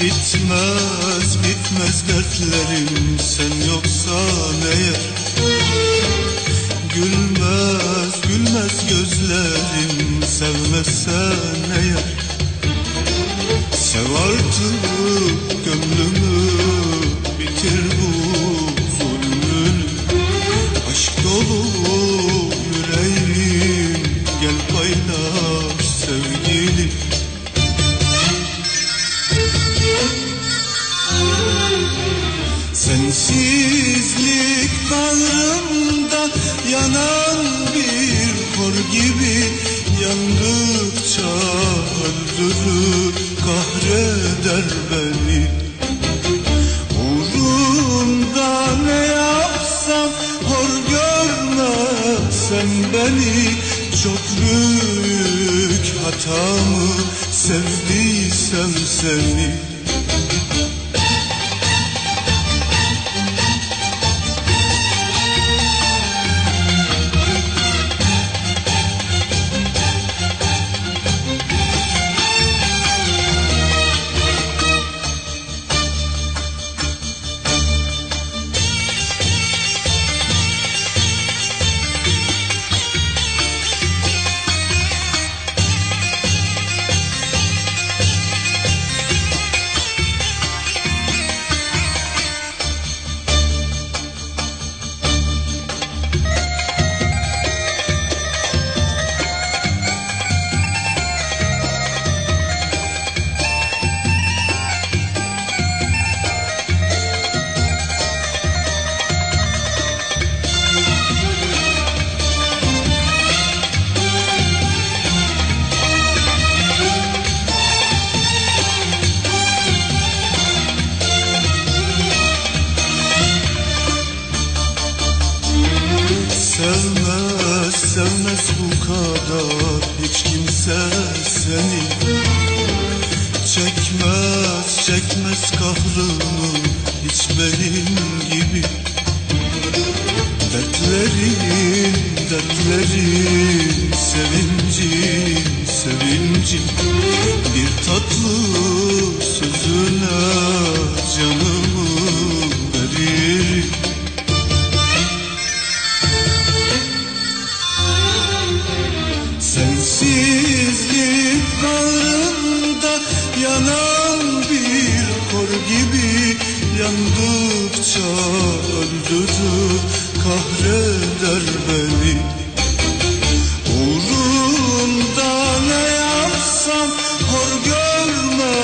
Bitmez bitmez dertlerim sen yoksan eğer Gülmez gülmez gözlerim sevmezsen eğer Sev artık Sensizlik bağrımda yanan bir kor gibi Yandıkça öldürür kahreder beni. Uğrunda ne yapsam hor görme sen beni. Çok büyük hatamı sevdiysem seni Sevmez, sevmez bu kadar hiç kimse seni. Çekmez, çekmez kahrını hiç benim gibi. Dertlerin, dertlerin, Sensizlik bağrımda yanan bir kor gibi. Yandıkça öldürür kahreder beni. Uğrunda ne yapsam hor görme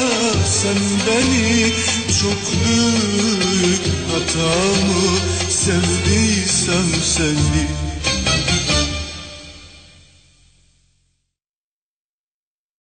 sen beni. Çok büyük hatamı sevdiysem seni